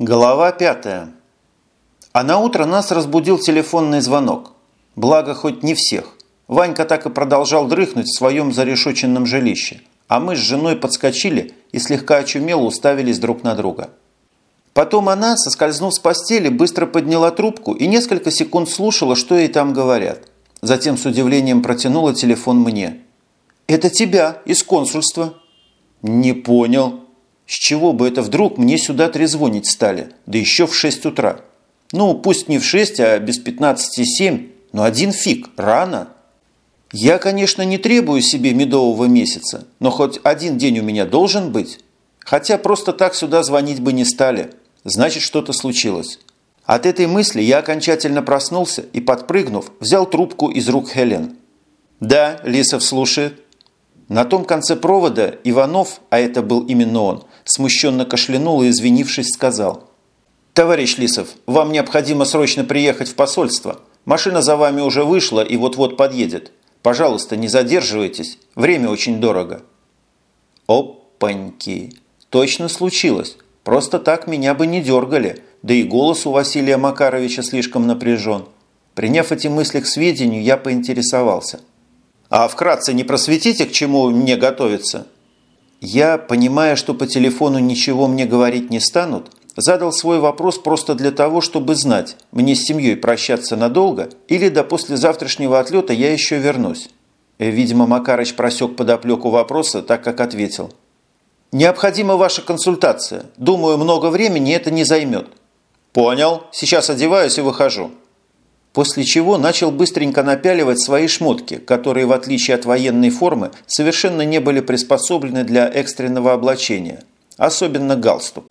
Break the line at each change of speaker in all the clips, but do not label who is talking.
Глава пятая. А на утро нас разбудил телефонный звонок. Благо, хоть не всех. Ванька так и продолжал дрыхнуть в своем зарешоченном жилище, а мы с женой подскочили и слегка очумело уставились друг на друга. Потом она, соскользнув с постели, быстро подняла трубку и несколько секунд слушала, что ей там говорят. Затем с удивлением протянула телефон мне. «Это тебя, из консульства». «Не понял», с чего бы это вдруг мне сюда трезвонить стали, да еще в 6 утра? Ну, пусть не в 6, а без 15 7, но один фиг, рано. Я, конечно, не требую себе медового месяца, но хоть один день у меня должен быть. Хотя просто так сюда звонить бы не стали. Значит, что-то случилось. От этой мысли я окончательно проснулся и, подпрыгнув, взял трубку из рук Хелен. «Да, Лисов слушает». На том конце провода Иванов, а это был именно он, смущенно кашлянул и, извинившись, сказал. «Товарищ Лисов, вам необходимо срочно приехать в посольство. Машина за вами уже вышла и вот-вот подъедет. Пожалуйста, не задерживайтесь. Время очень дорого». Опаньки! Точно случилось. Просто так меня бы не дергали. Да и голос у Василия Макаровича слишком напряжен. Приняв эти мысли к сведению, я поинтересовался – а вкратце не просветите, к чему мне готовиться?» Я, понимая, что по телефону ничего мне говорить не станут, задал свой вопрос просто для того, чтобы знать, мне с семьей прощаться надолго или до послезавтрашнего отлета я еще вернусь. Видимо, Макарыч просек подоплеку вопроса, так как ответил. «Необходима ваша консультация. Думаю, много времени это не займет». «Понял. Сейчас одеваюсь и выхожу» после чего начал быстренько напяливать свои шмотки, которые, в отличие от военной формы, совершенно не были приспособлены для экстренного облачения, особенно галстук.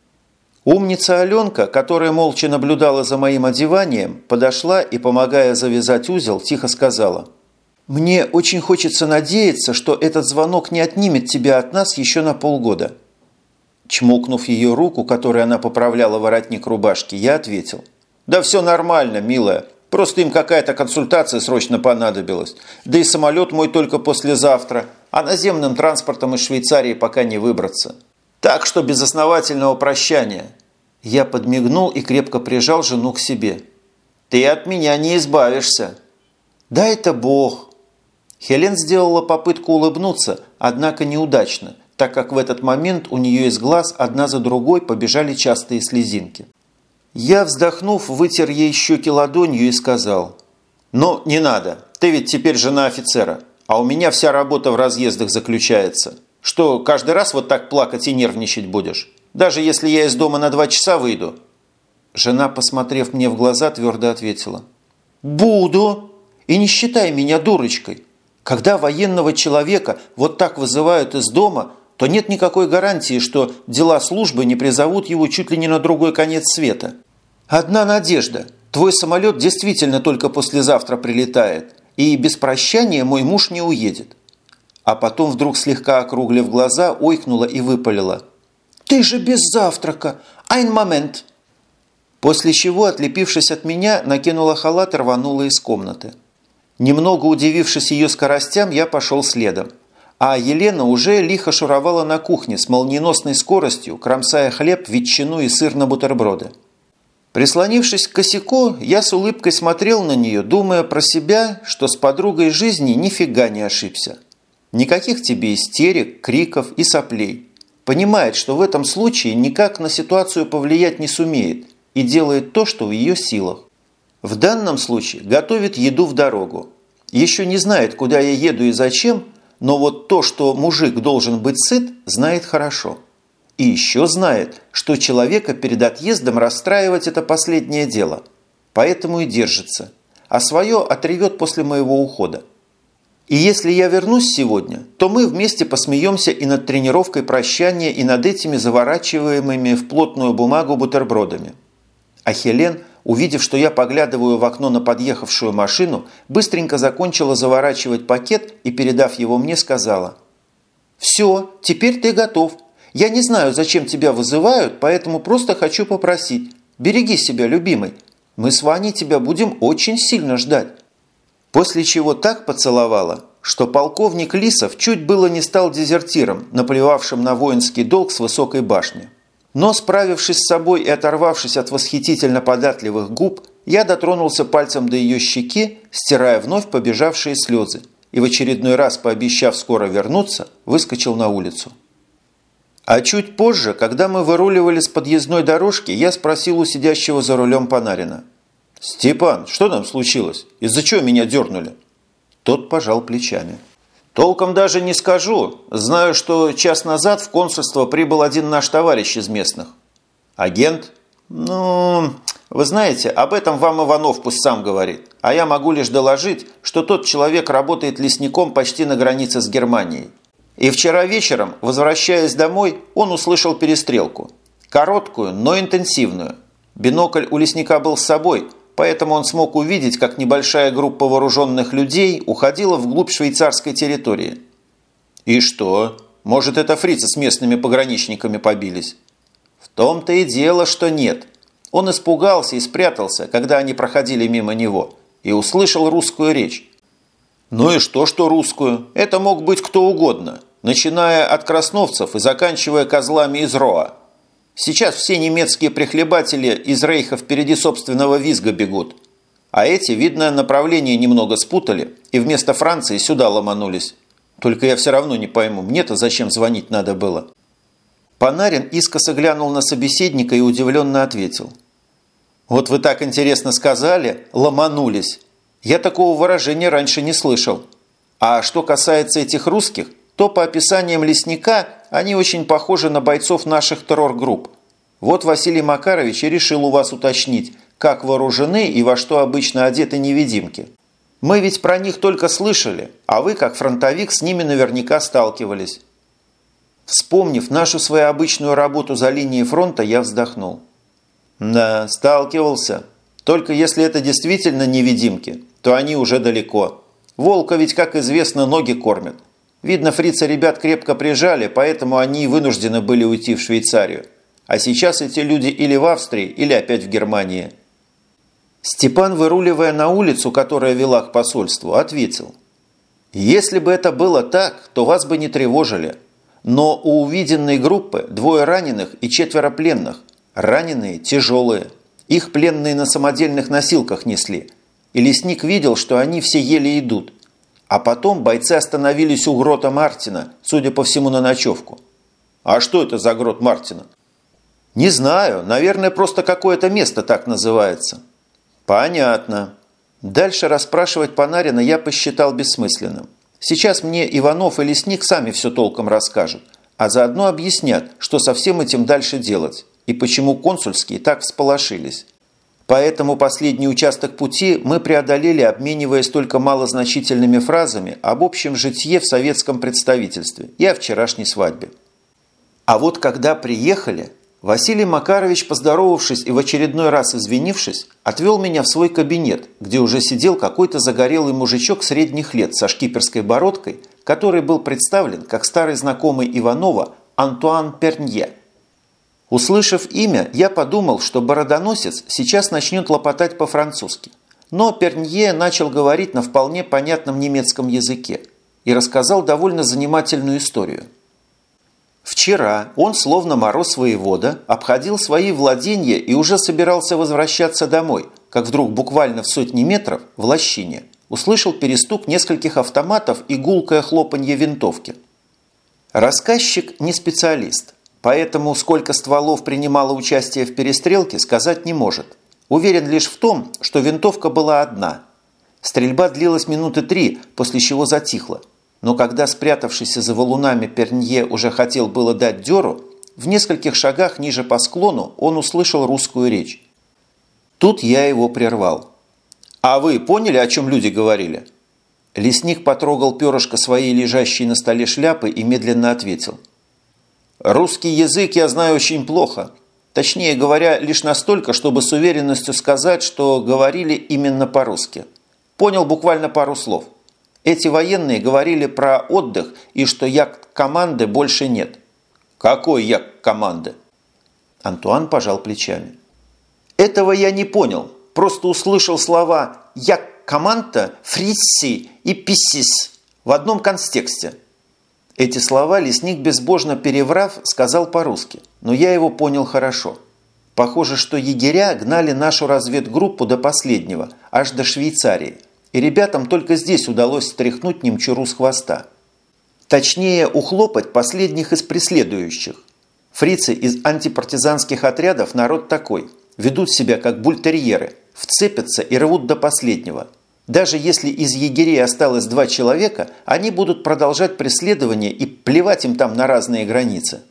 Умница Аленка, которая молча наблюдала за моим одеванием, подошла и, помогая завязать узел, тихо сказала «Мне очень хочется надеяться, что этот звонок не отнимет тебя от нас еще на полгода». Чмокнув ее руку, которой она поправляла воротник рубашки, я ответил «Да все нормально, милая, Просто им какая-то консультация срочно понадобилась. Да и самолет мой только послезавтра, а наземным транспортом из Швейцарии пока не выбраться. Так что без основательного прощания. Я подмигнул и крепко прижал жену к себе. Ты от меня не избавишься. Да это Бог. Хелен сделала попытку улыбнуться, однако неудачно, так как в этот момент у нее из глаз одна за другой побежали частые слезинки. Я, вздохнув, вытер ей щеки ладонью и сказал. «Ну, не надо. Ты ведь теперь жена офицера. А у меня вся работа в разъездах заключается. Что, каждый раз вот так плакать и нервничать будешь? Даже если я из дома на два часа выйду?» Жена, посмотрев мне в глаза, твердо ответила. «Буду. И не считай меня дурочкой. Когда военного человека вот так вызывают из дома, то нет никакой гарантии, что дела службы не призовут его чуть ли не на другой конец света. «Одна надежда. Твой самолет действительно только послезавтра прилетает, и без прощания мой муж не уедет». А потом вдруг слегка округлив глаза, ойкнула и выпалила. «Ты же без завтрака! Айн момент!» После чего, отлепившись от меня, накинула халат и рванула из комнаты. Немного удивившись ее скоростям, я пошел следом. А Елена уже лихо шуровала на кухне с молниеносной скоростью, кромсая хлеб, ветчину и сыр на бутерброды. Прислонившись к косяку, я с улыбкой смотрел на нее, думая про себя, что с подругой жизни нифига не ошибся. Никаких тебе истерик, криков и соплей. Понимает, что в этом случае никак на ситуацию повлиять не сумеет и делает то, что в ее силах. В данном случае готовит еду в дорогу. Еще не знает, куда я еду и зачем, но вот то, что мужик должен быть сыт, знает хорошо. И еще знает, что человека перед отъездом расстраивать это последнее дело. Поэтому и держится. А свое отревет после моего ухода. И если я вернусь сегодня, то мы вместе посмеемся и над тренировкой прощания, и над этими заворачиваемыми в плотную бумагу бутербродами. А Хелен, увидев, что я поглядываю в окно на подъехавшую машину, быстренько закончила заворачивать пакет и, передав его мне, сказала «Все, теперь ты готов. Я не знаю, зачем тебя вызывают, поэтому просто хочу попросить. Береги себя, любимый. Мы с Ваней тебя будем очень сильно ждать». После чего так поцеловала, что полковник Лисов чуть было не стал дезертиром, наплевавшим на воинский долг с высокой башни. Но, справившись с собой и оторвавшись от восхитительно податливых губ, я дотронулся пальцем до ее щеки, стирая вновь побежавшие слезы, и в очередной раз, пообещав скоро вернуться, выскочил на улицу. А чуть позже, когда мы выруливали с подъездной дорожки, я спросил у сидящего за рулем Панарина. «Степан, что там случилось? Из-за чего меня дернули?» Тот пожал плечами. «Толком даже не скажу. Знаю, что час назад в консульство прибыл один наш товарищ из местных. Агент? Ну, вы знаете, об этом вам Иванов пусть сам говорит. А я могу лишь доложить, что тот человек работает лесником почти на границе с Германией. И вчера вечером, возвращаясь домой, он услышал перестрелку. Короткую, но интенсивную. Бинокль у лесника был с собой, поэтому он смог увидеть, как небольшая группа вооруженных людей уходила вглубь швейцарской территории. И что? Может, это фрицы с местными пограничниками побились? В том-то и дело, что нет. Он испугался и спрятался, когда они проходили мимо него, и услышал русскую речь. Ну и что, что русскую? Это мог быть кто угодно начиная от красновцев и заканчивая козлами из Роа. Сейчас все немецкие прихлебатели из Рейха впереди собственного визга бегут. А эти, видно, направление немного спутали и вместо Франции сюда ломанулись. Только я все равно не пойму, мне-то зачем звонить надо было? Панарин искоса глянул на собеседника и удивленно ответил. «Вот вы так интересно сказали, ломанулись. Я такого выражения раньше не слышал. А что касается этих русских, то по описаниям лесника они очень похожи на бойцов наших террор-групп. Вот Василий Макарович и решил у вас уточнить, как вооружены и во что обычно одеты невидимки. Мы ведь про них только слышали, а вы, как фронтовик, с ними наверняка сталкивались. Вспомнив нашу свою обычную работу за линией фронта, я вздохнул. Да, сталкивался. Только если это действительно невидимки, то они уже далеко. Волка ведь, как известно, ноги кормят. Видно, фрицы ребят крепко прижали, поэтому они вынуждены были уйти в Швейцарию. А сейчас эти люди или в Австрии, или опять в Германии. Степан, выруливая на улицу, которая вела к посольству, ответил. «Если бы это было так, то вас бы не тревожили. Но у увиденной группы двое раненых и четверо пленных. Раненые тяжелые. Их пленные на самодельных носилках несли. И лесник видел, что они все еле идут. А потом бойцы остановились у грота Мартина, судя по всему, на ночевку. А что это за грот Мартина? Не знаю, наверное, просто какое-то место так называется. Понятно. Дальше расспрашивать Панарина я посчитал бессмысленным. Сейчас мне Иванов и Лесник сами все толком расскажут, а заодно объяснят, что со всем этим дальше делать и почему консульские так всполошились. Поэтому последний участок пути мы преодолели, обмениваясь только малозначительными фразами об общем житье в советском представительстве и о вчерашней свадьбе. А вот когда приехали, Василий Макарович, поздоровавшись и в очередной раз извинившись, отвел меня в свой кабинет, где уже сидел какой-то загорелый мужичок средних лет со шкиперской бородкой, который был представлен как старый знакомый Иванова Антуан Пернье – Услышав имя, я подумал, что бородоносец сейчас начнет лопотать по-французски. Но Пернье начал говорить на вполне понятном немецком языке и рассказал довольно занимательную историю. Вчера он, словно мороз воевода, обходил свои владения и уже собирался возвращаться домой, как вдруг буквально в сотни метров в лощине услышал перестук нескольких автоматов и гулкое хлопанье винтовки. Рассказчик не специалист, Поэтому сколько стволов принимало участие в перестрелке, сказать не может. Уверен лишь в том, что винтовка была одна. Стрельба длилась минуты три, после чего затихла. Но когда спрятавшийся за валунами Пернье уже хотел было дать дёру, в нескольких шагах ниже по склону он услышал русскую речь. Тут я его прервал. «А вы поняли, о чем люди говорили?» Лесник потрогал перышко своей лежащей на столе шляпы и медленно ответил – Русский язык я знаю очень плохо. Точнее говоря, лишь настолько, чтобы с уверенностью сказать, что говорили именно по-русски. Понял буквально пару слов. Эти военные говорили про отдых и что як команды больше нет. Какой як команды? Антуан пожал плечами. Этого я не понял. Просто услышал слова «як команда», «фрисси» и «писис» в одном контексте – эти слова лесник, безбожно переврав, сказал по-русски. но я его понял хорошо. Похоже, что егеря гнали нашу разведгруппу до последнего, аж до Швейцарии, и ребятам только здесь удалось стряхнуть немчуру с хвоста. Точнее, ухлопать последних из преследующих. Фрицы из антипартизанских отрядов народ такой. Ведут себя как бультерьеры, вцепятся и рвут до последнего. Даже если из егерей осталось два человека, они будут продолжать преследование и плевать им там на разные границы.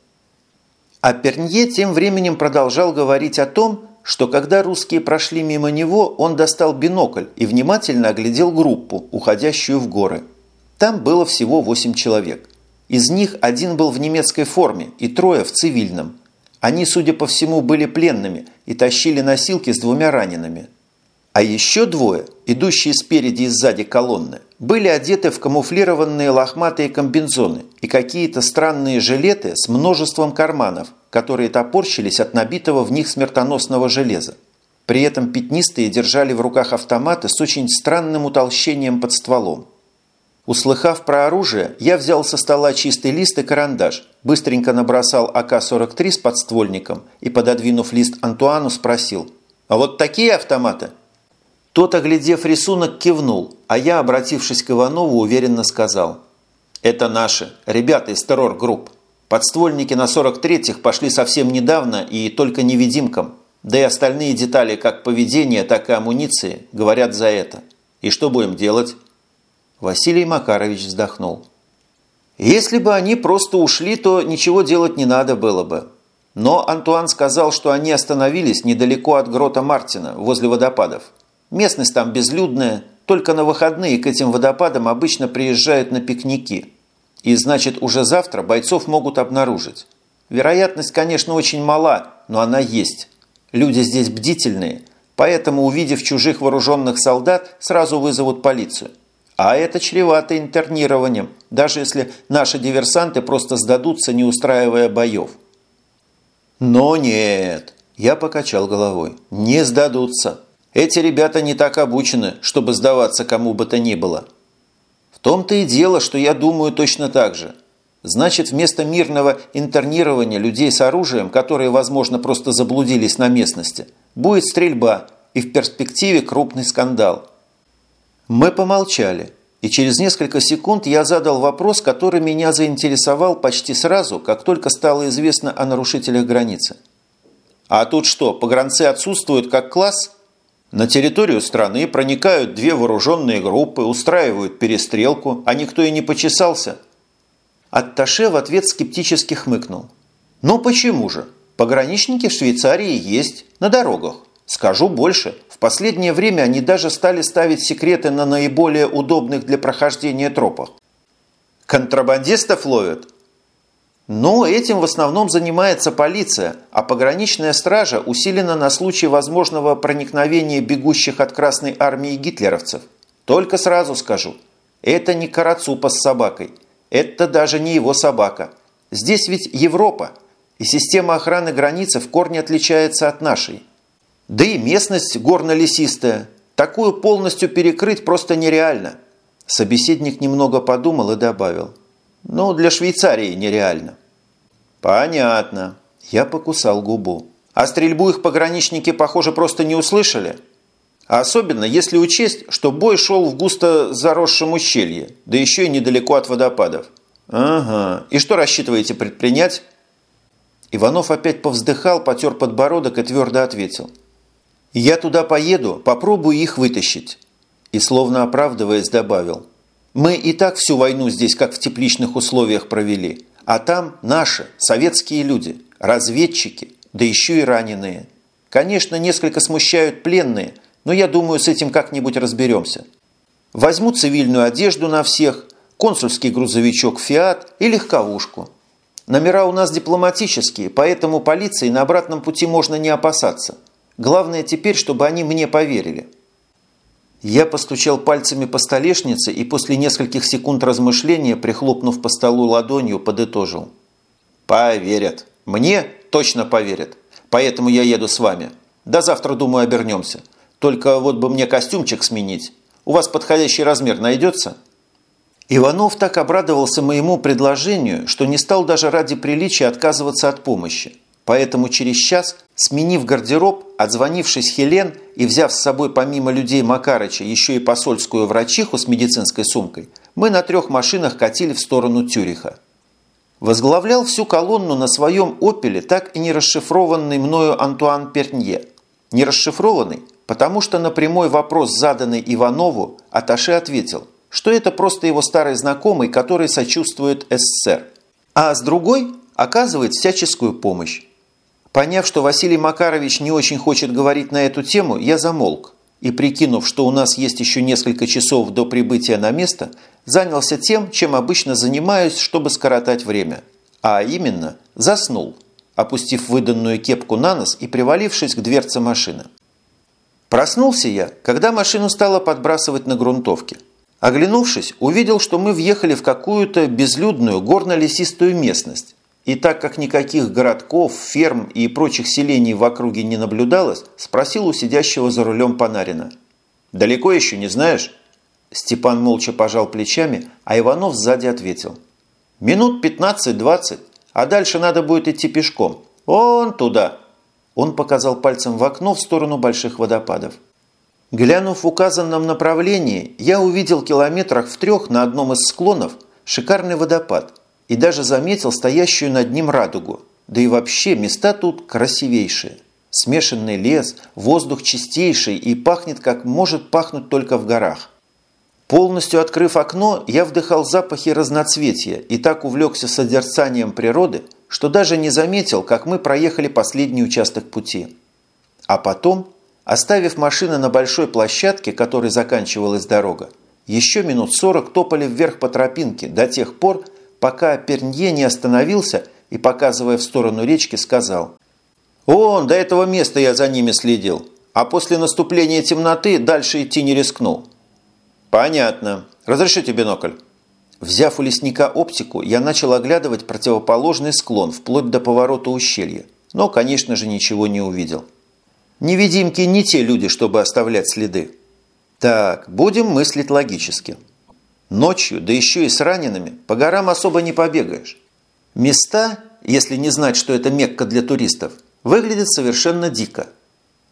А Пернье тем временем продолжал говорить о том, что когда русские прошли мимо него, он достал бинокль и внимательно оглядел группу, уходящую в горы. Там было всего восемь человек. Из них один был в немецкой форме и трое в цивильном. Они, судя по всему, были пленными и тащили носилки с двумя ранеными. А еще двое, идущие спереди и сзади колонны, были одеты в камуфлированные лохматые комбинзоны и какие-то странные жилеты с множеством карманов, которые топорщились от набитого в них смертоносного железа. При этом пятнистые держали в руках автоматы с очень странным утолщением под стволом. Услыхав про оружие, я взял со стола чистый лист и карандаш, быстренько набросал АК-43 с подствольником и, пододвинув лист Антуану, спросил «А вот такие автоматы?» Тот, оглядев рисунок, кивнул, а я, обратившись к Иванову, уверенно сказал. «Это наши, ребята из террор-групп. Подствольники на 43-х пошли совсем недавно и только невидимкам. Да и остальные детали как поведения, так и амуниции говорят за это. И что будем делать?» Василий Макарович вздохнул. «Если бы они просто ушли, то ничего делать не надо было бы. Но Антуан сказал, что они остановились недалеко от грота Мартина, возле водопадов. Местность там безлюдная, только на выходные к этим водопадам обычно приезжают на пикники. И значит, уже завтра бойцов могут обнаружить. Вероятность, конечно, очень мала, но она есть. Люди здесь бдительные, поэтому, увидев чужих вооруженных солдат, сразу вызовут полицию. А это чревато интернированием, даже если наши диверсанты просто сдадутся, не устраивая боев. Но нет, я покачал головой, не сдадутся. Эти ребята не так обучены, чтобы сдаваться кому бы то ни было. В том-то и дело, что я думаю точно так же. Значит, вместо мирного интернирования людей с оружием, которые, возможно, просто заблудились на местности, будет стрельба и в перспективе крупный скандал. Мы помолчали, и через несколько секунд я задал вопрос, который меня заинтересовал почти сразу, как только стало известно о нарушителях границы. А тут что, погранцы отсутствуют как класс – на территорию страны проникают две вооруженные группы, устраивают перестрелку, а никто и не почесался. Атташе в ответ скептически хмыкнул. «Ну почему же? Пограничники в Швейцарии есть, на дорогах. Скажу больше, в последнее время они даже стали ставить секреты на наиболее удобных для прохождения тропах. Контрабандистов ловят? Но этим в основном занимается полиция, а пограничная стража усилена на случай возможного проникновения бегущих от Красной Армии гитлеровцев. Только сразу скажу, это не Карацупа с собакой, это даже не его собака. Здесь ведь Европа, и система охраны границы в корне отличается от нашей. Да и местность горно-лесистая, такую полностью перекрыть просто нереально. Собеседник немного подумал и добавил – ну, для Швейцарии нереально. Понятно. Я покусал губу. А стрельбу их пограничники, похоже, просто не услышали. особенно, если учесть, что бой шел в густо заросшем ущелье, да еще и недалеко от водопадов. Ага. И что рассчитываете предпринять? Иванов опять повздыхал, потер подбородок и твердо ответил. «Я туда поеду, попробую их вытащить». И словно оправдываясь добавил – мы и так всю войну здесь как в тепличных условиях провели. А там наши, советские люди, разведчики, да еще и раненые. Конечно, несколько смущают пленные, но я думаю, с этим как-нибудь разберемся. Возьму цивильную одежду на всех, консульский грузовичок «Фиат» и легковушку. Номера у нас дипломатические, поэтому полиции на обратном пути можно не опасаться. Главное теперь, чтобы они мне поверили. Я постучал пальцами по столешнице и после нескольких секунд размышления, прихлопнув по столу ладонью, подытожил. «Поверят. Мне точно поверят. Поэтому я еду с вами. До завтра, думаю, обернемся. Только вот бы мне костюмчик сменить. У вас подходящий размер найдется?» Иванов так обрадовался моему предложению, что не стал даже ради приличия отказываться от помощи. Поэтому через час, сменив гардероб, отзвонившись Хелен и взяв с собой помимо людей Макарыча еще и посольскую врачиху с медицинской сумкой, мы на трех машинах катили в сторону Тюриха. Возглавлял всю колонну на своем «Опеле» так и не расшифрованный мною Антуан Пернье. Не расшифрованный, потому что на прямой вопрос, заданный Иванову, Аташе ответил, что это просто его старый знакомый, который сочувствует СССР. А с другой оказывает всяческую помощь. Поняв, что Василий Макарович не очень хочет говорить на эту тему, я замолк и, прикинув, что у нас есть еще несколько часов до прибытия на место, занялся тем, чем обычно занимаюсь, чтобы скоротать время. А именно, заснул, опустив выданную кепку на нос и привалившись к дверце машины. Проснулся я, когда машину стало подбрасывать на грунтовке. Оглянувшись, увидел, что мы въехали в какую-то безлюдную горно-лесистую местность, и так как никаких городков, ферм и прочих селений в округе не наблюдалось, спросил у сидящего за рулем Панарина. «Далеко еще не знаешь?» Степан молча пожал плечами, а Иванов сзади ответил. «Минут 15-20, а дальше надо будет идти пешком. Вон туда!» Он показал пальцем в окно в сторону больших водопадов. Глянув в указанном направлении, я увидел километрах в трех на одном из склонов шикарный водопад – и даже заметил стоящую над ним радугу. Да и вообще места тут красивейшие. Смешанный лес, воздух чистейший и пахнет, как может пахнуть только в горах. Полностью открыв окно, я вдыхал запахи разноцветия и так увлекся созерцанием природы, что даже не заметил, как мы проехали последний участок пути. А потом, оставив машины на большой площадке, которой заканчивалась дорога, еще минут сорок топали вверх по тропинке до тех пор, пока Пернье не остановился и, показывая в сторону речки, сказал «Он, до этого места я за ними следил, а после наступления темноты дальше идти не рискнул». «Понятно. Разрешите бинокль?» Взяв у лесника оптику, я начал оглядывать противоположный склон вплоть до поворота ущелья, но, конечно же, ничего не увидел. Невидимки не те люди, чтобы оставлять следы. Так, будем мыслить логически. Ночью, да еще и с ранеными, по горам особо не побегаешь. Места, если не знать, что это Мекка для туристов, выглядят совершенно дико.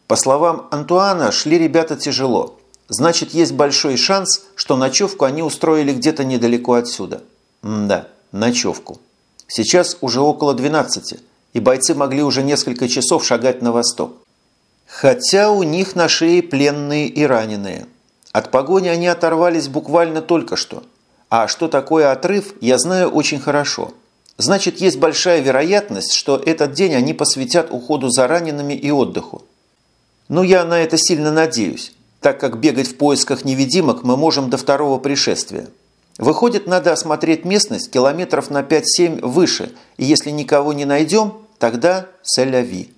По словам Антуана, шли ребята тяжело. Значит, есть большой шанс, что ночевку они устроили где-то недалеко отсюда. М да, ночевку. Сейчас уже около 12, и бойцы могли уже несколько часов шагать на восток. Хотя у них на шее пленные и раненые – от погони они оторвались буквально только что. А что такое отрыв, я знаю очень хорошо. Значит, есть большая вероятность, что этот день они посвятят уходу за ранеными и отдыху. Ну, я на это сильно надеюсь, так как бегать в поисках невидимок мы можем до второго пришествия. Выходит, надо осмотреть местность километров на 5-7 выше, и если никого не найдем, тогда селяви.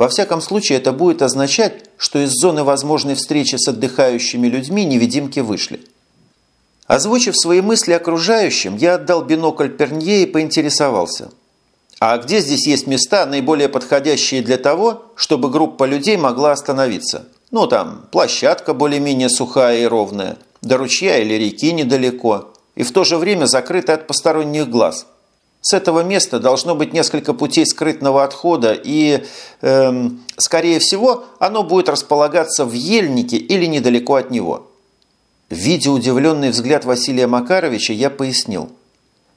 Во всяком случае, это будет означать, что из зоны возможной встречи с отдыхающими людьми невидимки вышли. Озвучив свои мысли окружающим, я отдал бинокль Пернье и поинтересовался. А где здесь есть места, наиболее подходящие для того, чтобы группа людей могла остановиться? Ну, там, площадка более-менее сухая и ровная, до ручья или реки недалеко, и в то же время закрытая от посторонних глаз – с этого места должно быть несколько путей скрытного отхода, и, эм, скорее всего, оно будет располагаться в ельнике или недалеко от него. Видя удивленный взгляд Василия Макаровича, я пояснил.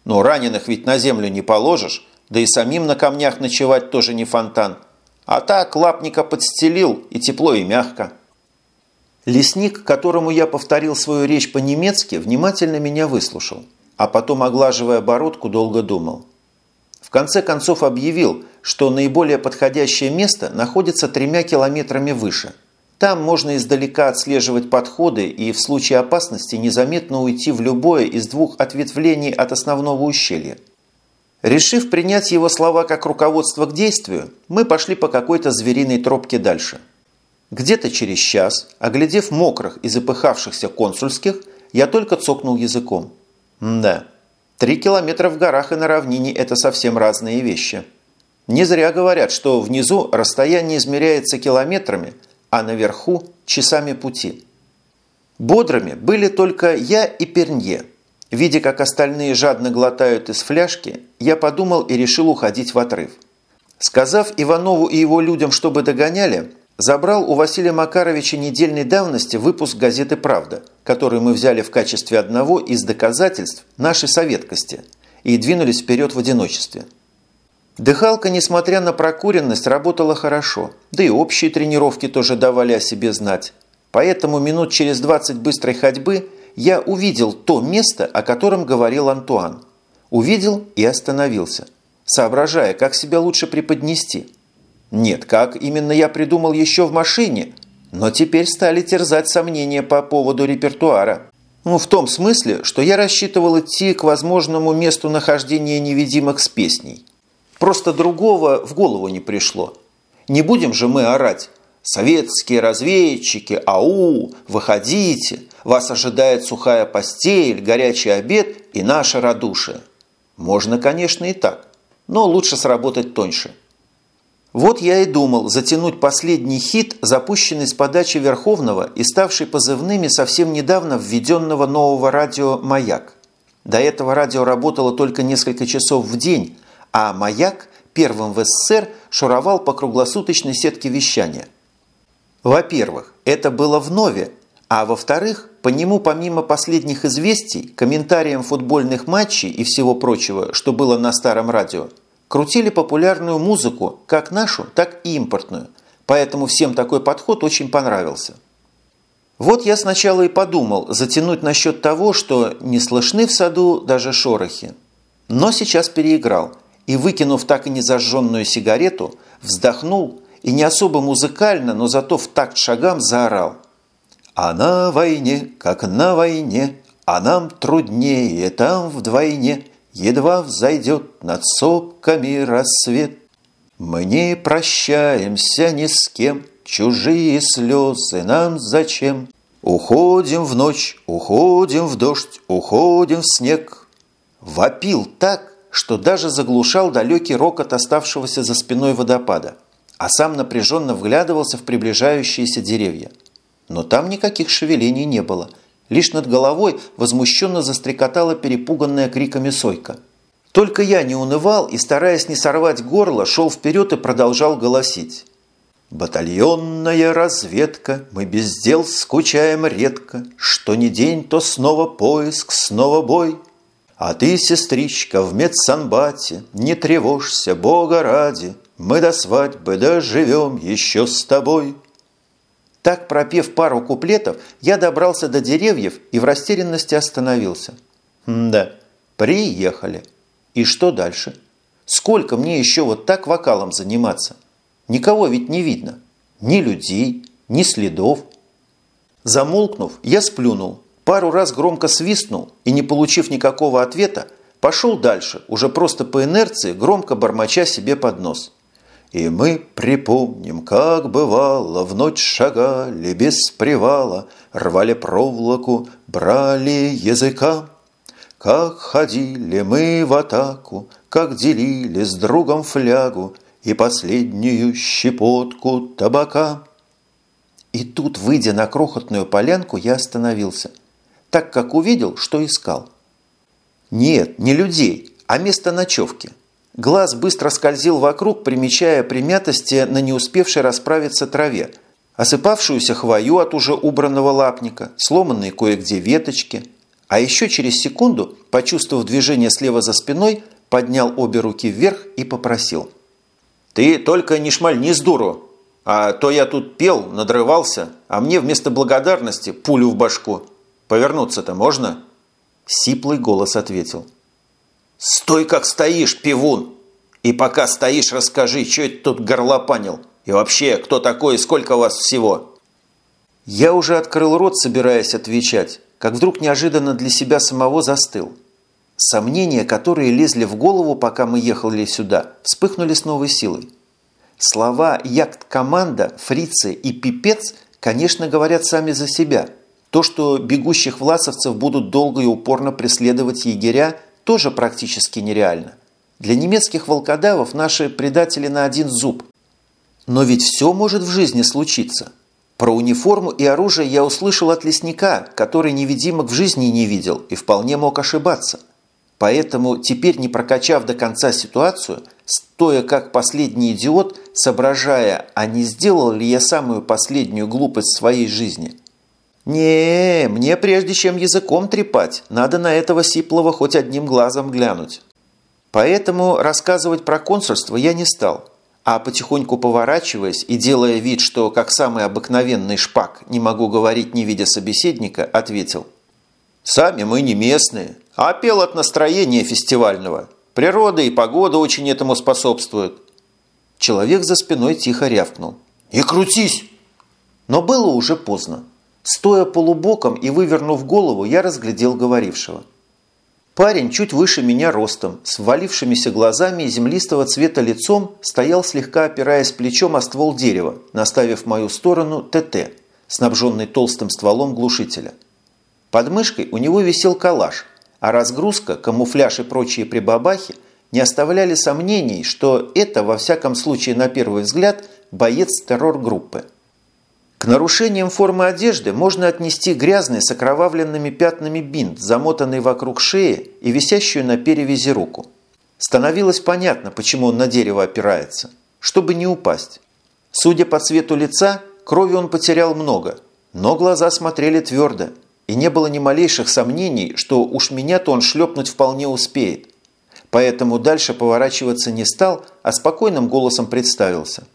«Ну, раненых ведь на землю не положишь, да и самим на камнях ночевать тоже не фонтан. А так лапника подстелил, и тепло, и мягко». Лесник, которому я повторил свою речь по-немецки, внимательно меня выслушал а потом, оглаживая бородку, долго думал. В конце концов объявил, что наиболее подходящее место находится тремя километрами выше. Там можно издалека отслеживать подходы и в случае опасности незаметно уйти в любое из двух ответвлений от основного ущелья. Решив принять его слова как руководство к действию, мы пошли по какой-то звериной тропке дальше. Где-то через час, оглядев мокрых и запыхавшихся консульских, я только цокнул языком – да, три километра в горах и на равнине – это совсем разные вещи. Не зря говорят, что внизу расстояние измеряется километрами, а наверху – часами пути. Бодрыми были только я и Пернье. Видя, как остальные жадно глотают из фляжки, я подумал и решил уходить в отрыв. Сказав Иванову и его людям, чтобы догоняли, забрал у Василия Макаровича недельной давности выпуск газеты «Правда», который мы взяли в качестве одного из доказательств нашей советкости и двинулись вперед в одиночестве. Дыхалка, несмотря на прокуренность, работала хорошо, да и общие тренировки тоже давали о себе знать. Поэтому минут через 20 быстрой ходьбы я увидел то место, о котором говорил Антуан. Увидел и остановился – соображая, как себя лучше преподнести. Нет, как именно я придумал еще в машине, но теперь стали терзать сомнения по поводу репертуара. Ну, в том смысле, что я рассчитывал идти к возможному месту нахождения невидимок с песней. Просто другого в голову не пришло. Не будем же мы орать. Советские разведчики, ау, выходите, вас ожидает сухая постель, горячий обед и наше радушие. Можно, конечно, и так но лучше сработать тоньше. Вот я и думал затянуть последний хит, запущенный с подачи Верховного и ставший позывными совсем недавно введенного нового радио «Маяк». До этого радио работало только несколько часов в день, а «Маяк» первым в СССР шуровал по круглосуточной сетке вещания. Во-первых, это было в Нове, а во-вторых, по нему помимо последних известий, комментариям футбольных матчей и всего прочего, что было на старом радио, крутили популярную музыку, как нашу, так и импортную. Поэтому всем такой подход очень понравился. Вот я сначала и подумал затянуть насчет того, что не слышны в саду даже шорохи. Но сейчас переиграл и, выкинув так и не зажженную сигарету, вздохнул и не особо музыкально, но зато в такт шагам заорал – а на войне, как на войне, а нам труднее там вдвойне, Едва взойдет над сопками рассвет. Мы не прощаемся ни с кем, Чужие слезы нам зачем? Уходим в ночь, уходим в дождь, уходим в снег. Вопил так, что даже заглушал далекий рокот оставшегося за спиной водопада, а сам напряженно вглядывался в приближающиеся деревья – но там никаких шевелений не было. Лишь над головой возмущенно застрекотала перепуганная криками Сойка. Только я не унывал и, стараясь не сорвать горло, шел вперед и продолжал голосить. «Батальонная разведка, мы без дел скучаем редко, Что ни день, то снова поиск, снова бой. А ты, сестричка, в медсанбате, не тревожься, Бога ради, Мы до свадьбы доживем еще с тобой». Так, пропев пару куплетов, я добрался до деревьев и в растерянности остановился. Да, приехали. И что дальше? Сколько мне еще вот так вокалом заниматься? Никого ведь не видно. Ни людей, ни следов. Замолкнув, я сплюнул, пару раз громко свистнул и, не получив никакого ответа, пошел дальше, уже просто по инерции, громко бормоча себе под нос. И мы припомним, как бывало, В ночь шагали без привала, Рвали проволоку, брали языка. Как ходили мы в атаку, Как делили с другом флягу И последнюю щепотку табака. И тут, выйдя на крохотную полянку, я остановился, так как увидел, что искал. Нет, не людей, а место ночевки – Глаз быстро скользил вокруг, примечая примятости на не успевшей расправиться траве, осыпавшуюся хвою от уже убранного лапника, сломанные кое-где веточки. А еще через секунду, почувствовав движение слева за спиной, поднял обе руки вверх и попросил. «Ты только не шмальни с дуру, а то я тут пел, надрывался, а мне вместо благодарности пулю в башку. Повернуться-то можно?» Сиплый голос ответил – «Стой, как стоишь, пивун! И пока стоишь, расскажи, что это тут горлопанил? И вообще, кто такой и сколько вас всего?» Я уже открыл рот, собираясь отвечать, как вдруг неожиданно для себя самого застыл. Сомнения, которые лезли в голову, пока мы ехали сюда, вспыхнули с новой силой. Слова «яхт-команда», «фрицы» и «пипец» конечно, говорят сами за себя. То, что бегущих власовцев будут долго и упорно преследовать егеря, тоже практически нереально. Для немецких волкодавов наши предатели на один зуб. Но ведь все может в жизни случиться. Про униформу и оружие я услышал от лесника, который невидимок в жизни не видел и вполне мог ошибаться. Поэтому теперь, не прокачав до конца ситуацию, стоя как последний идиот, соображая, а не сделал ли я самую последнюю глупость своей жизни. Не, мне прежде чем языком трепать, надо на этого Сиплова хоть одним глазом глянуть. Поэтому рассказывать про консульство я не стал, а потихоньку поворачиваясь и делая вид, что как самый обыкновенный шпак не могу говорить, не видя собеседника, ответил. «Сами мы не местные, а пел от настроения фестивального. Природа и погода очень этому способствуют». Человек за спиной тихо рявкнул. «И крутись!» Но было уже поздно. Стоя полубоком и вывернув голову, я разглядел говорившего. Парень чуть выше меня ростом, с ввалившимися глазами и землистого цвета лицом, стоял слегка опираясь плечом о ствол дерева, наставив в мою сторону ТТ, снабженный толстым стволом глушителя. Под мышкой у него висел калаш, а разгрузка, камуфляж и прочие прибабахи не оставляли сомнений, что это, во всяком случае на первый взгляд, боец террор-группы. К нарушениям формы одежды можно отнести грязный с окровавленными пятнами бинт, замотанный вокруг шеи и висящую на перевязи руку. Становилось понятно, почему он на дерево опирается, чтобы не упасть. Судя по цвету лица, крови он потерял много, но глаза смотрели твердо, и не было ни малейших сомнений, что уж меня-то он шлепнуть вполне успеет. Поэтому дальше поворачиваться не стал, а спокойным голосом представился.